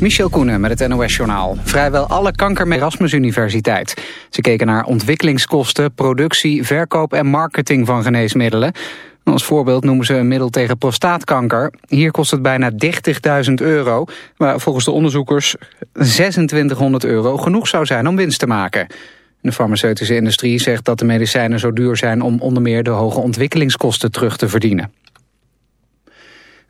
Michel Koenen met het NOS-journaal. Vrijwel alle kanker met Erasmus Universiteit. Ze keken naar ontwikkelingskosten, productie, verkoop en marketing van geneesmiddelen. Als voorbeeld noemen ze een middel tegen prostaatkanker. Hier kost het bijna 30.000 euro, waar volgens de onderzoekers 2600 euro genoeg zou zijn om winst te maken. De farmaceutische industrie zegt dat de medicijnen zo duur zijn om onder meer de hoge ontwikkelingskosten terug te verdienen.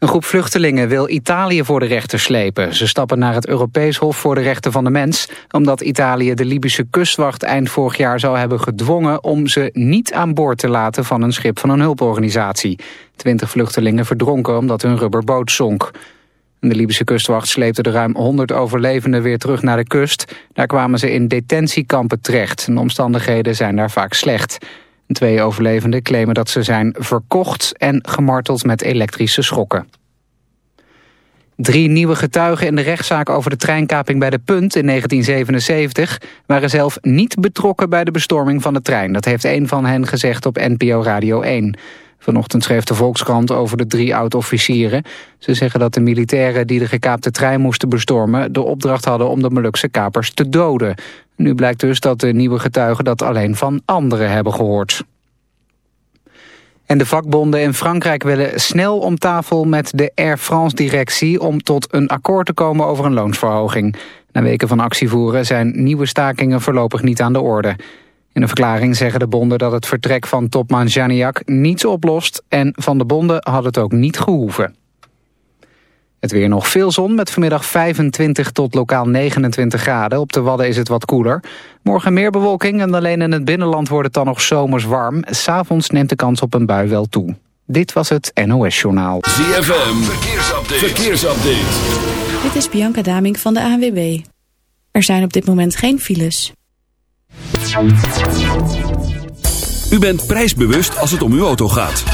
Een groep vluchtelingen wil Italië voor de rechter slepen. Ze stappen naar het Europees Hof voor de Rechten van de Mens... omdat Italië de Libische kustwacht eind vorig jaar zou hebben gedwongen... om ze niet aan boord te laten van een schip van een hulporganisatie. Twintig vluchtelingen verdronken omdat hun rubberboot zonk. De Libische kustwacht sleepte de ruim 100 overlevenden weer terug naar de kust. Daar kwamen ze in detentiekampen terecht. De omstandigheden zijn daar vaak slecht. Twee overlevenden claimen dat ze zijn verkocht en gemarteld met elektrische schokken. Drie nieuwe getuigen in de rechtszaak over de treinkaping bij de Punt in 1977 waren zelf niet betrokken bij de bestorming van de trein. Dat heeft een van hen gezegd op NPO Radio 1. Vanochtend schreef de Volkskrant over de drie oud-officieren. Ze zeggen dat de militairen die de gekaapte trein moesten bestormen... de opdracht hadden om de Molukse kapers te doden. Nu blijkt dus dat de nieuwe getuigen dat alleen van anderen hebben gehoord. En de vakbonden in Frankrijk willen snel om tafel met de Air France-directie... om tot een akkoord te komen over een loonsverhoging. Na weken van actievoeren zijn nieuwe stakingen voorlopig niet aan de orde. In een verklaring zeggen de bonden dat het vertrek van topman Janiak niets oplost... en van de bonden had het ook niet gehoeven. Het weer nog veel zon met vanmiddag 25 tot lokaal 29 graden. Op de Wadden is het wat koeler. Morgen meer bewolking en alleen in het binnenland wordt het dan nog zomers warm. S'avonds neemt de kans op een bui wel toe. Dit was het NOS Journaal. ZFM, verkeersupdate. verkeersupdate. Dit is Bianca Daming van de ANWB. Er zijn op dit moment geen files. U bent prijsbewust als het om uw auto gaat.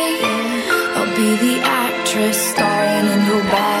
Be the actress starring in your bad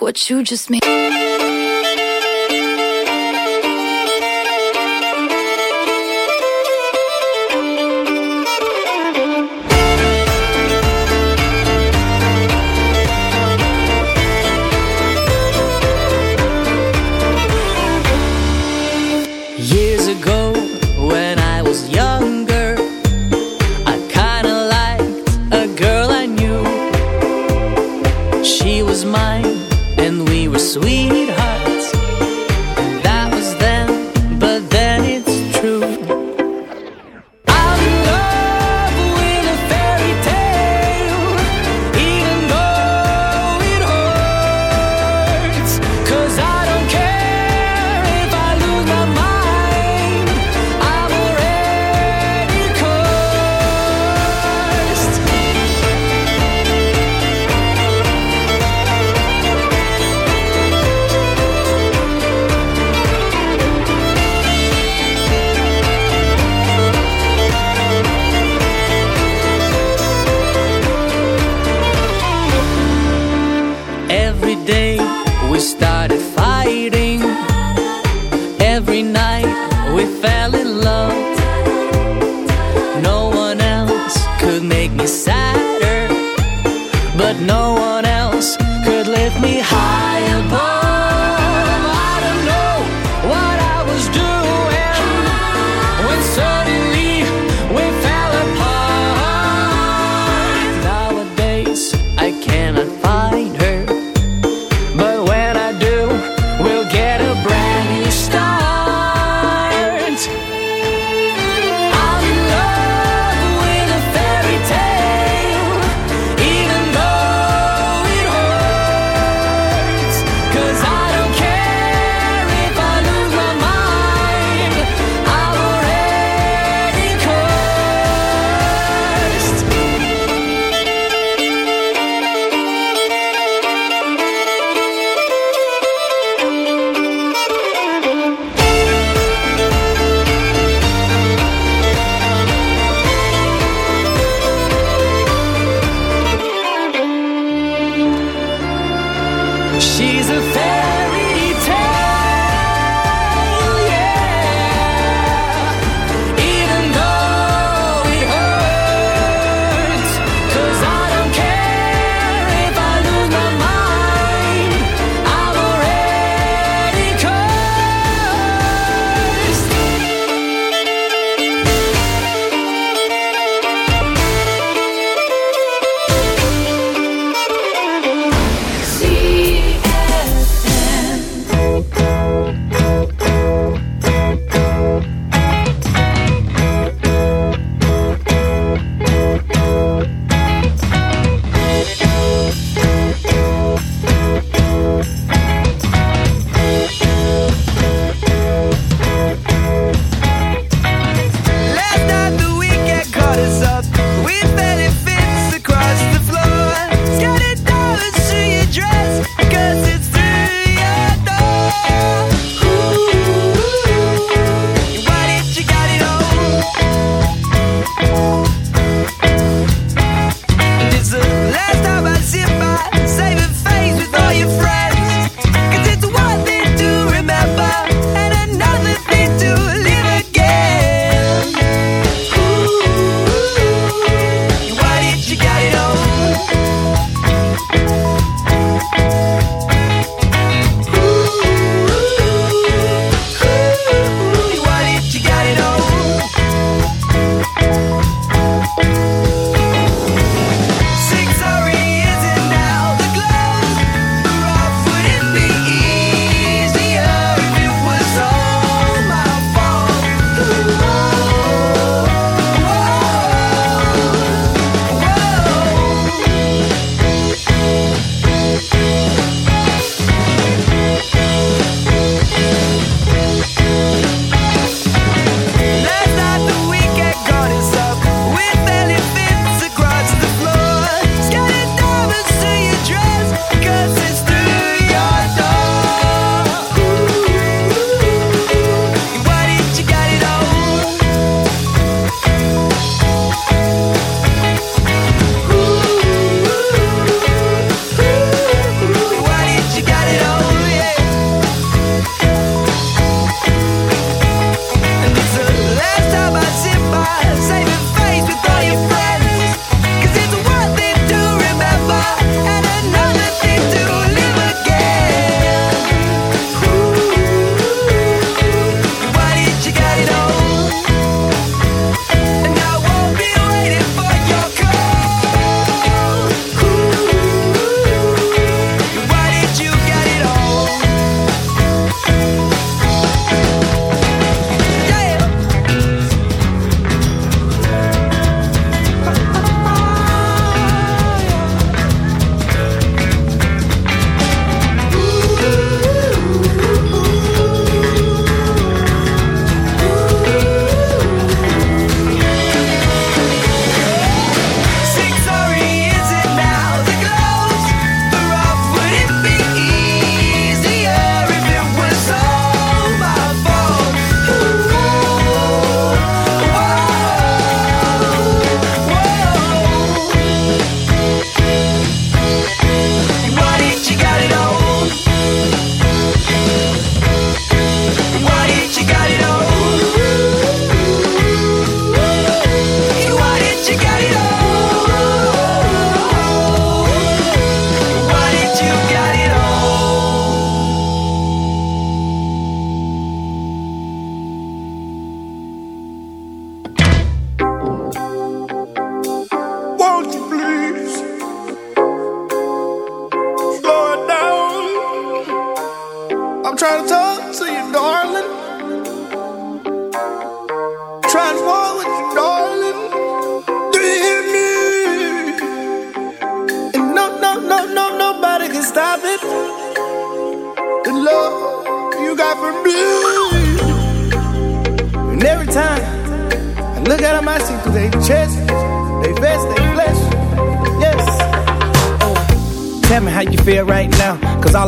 What you just made.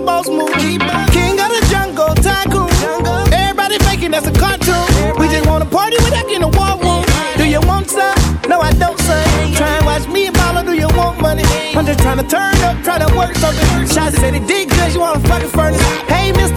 with boss move. King of the jungle, tycoon. Everybody faking that's a cartoon. We just wanna party without getting a war room. Do you want some? No, I don't, son. Try and watch me and Paula, do you want money? I'm just trying to turn up, try to work something. Shots said it did good, you wanna fucking furnace. Hey, mister,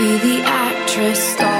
Be the actress starring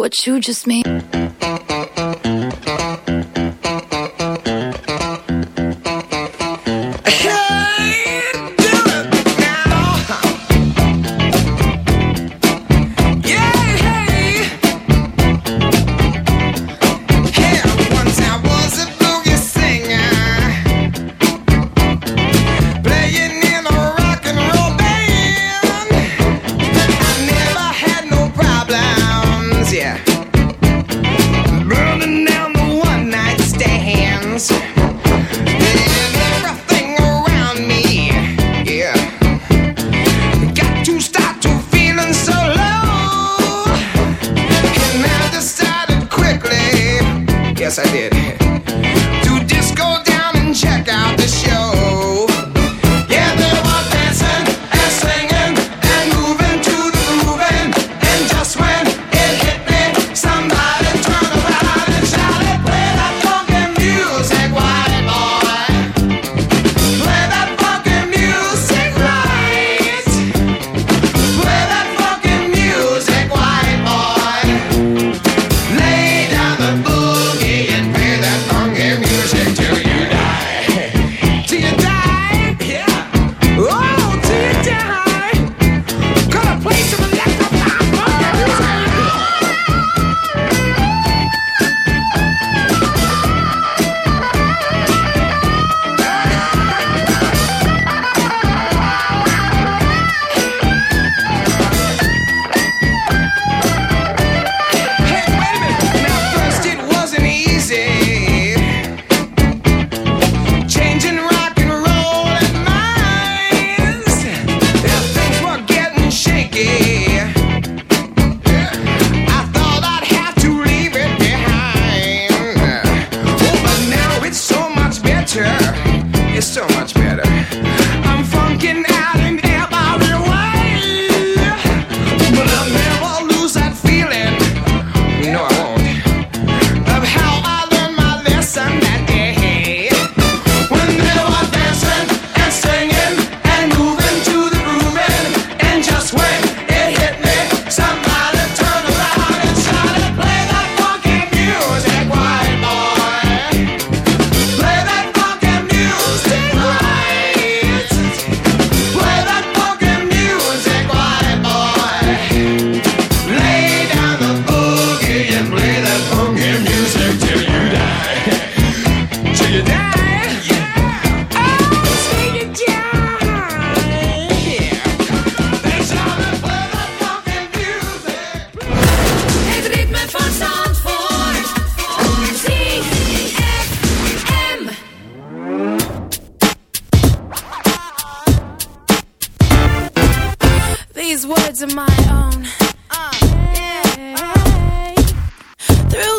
What you just made.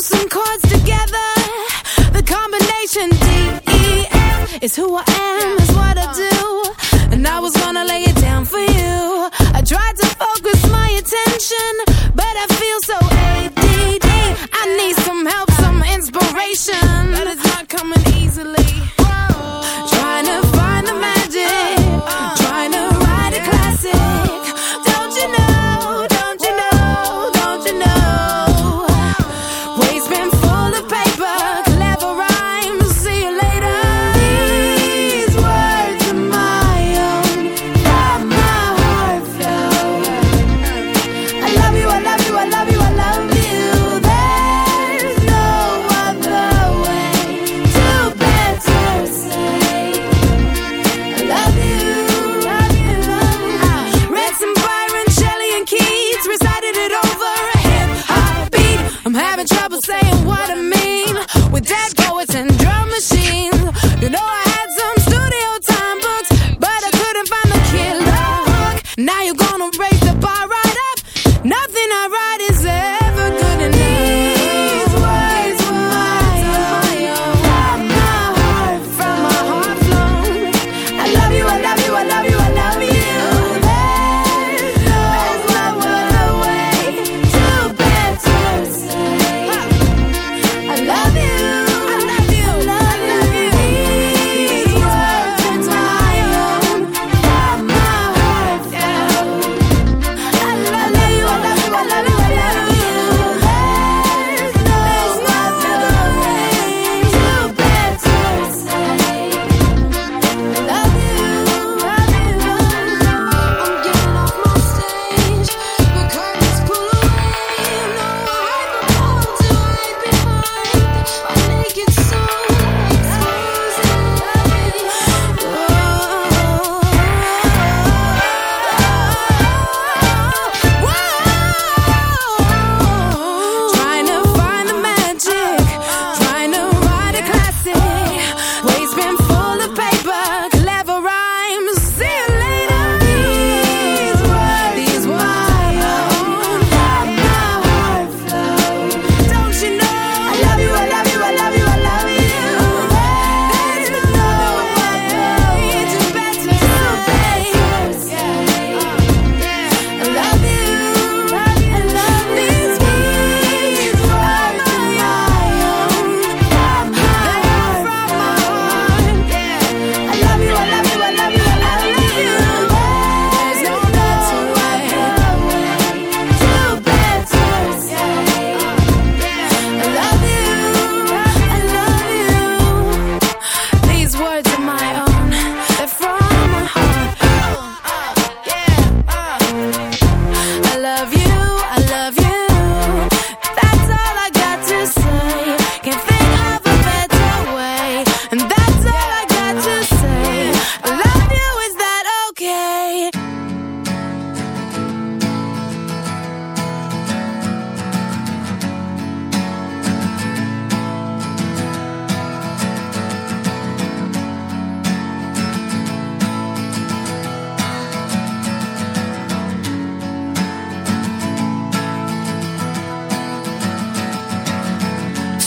some chords together. The combination D E F is who I am, is what I uh. do. And I was gonna lay it down for you. I tried to focus my attention, but I feel so ADD. I need some help, some inspiration.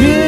I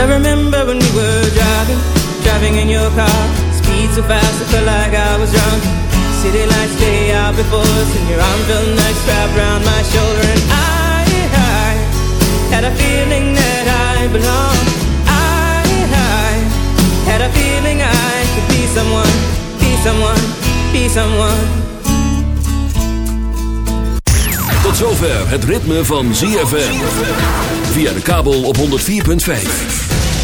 I remember when we were driving, driving in your car. Speed so fast, I felt like I was drunk. City lights day out before us, and your arm felt nice wrapped around my shoulder. And I, I had a feeling that I belonged. I, I had a feeling I could be someone, be someone, be someone. Tot zover het ritme van ZFM. Via de kabel op 104.5.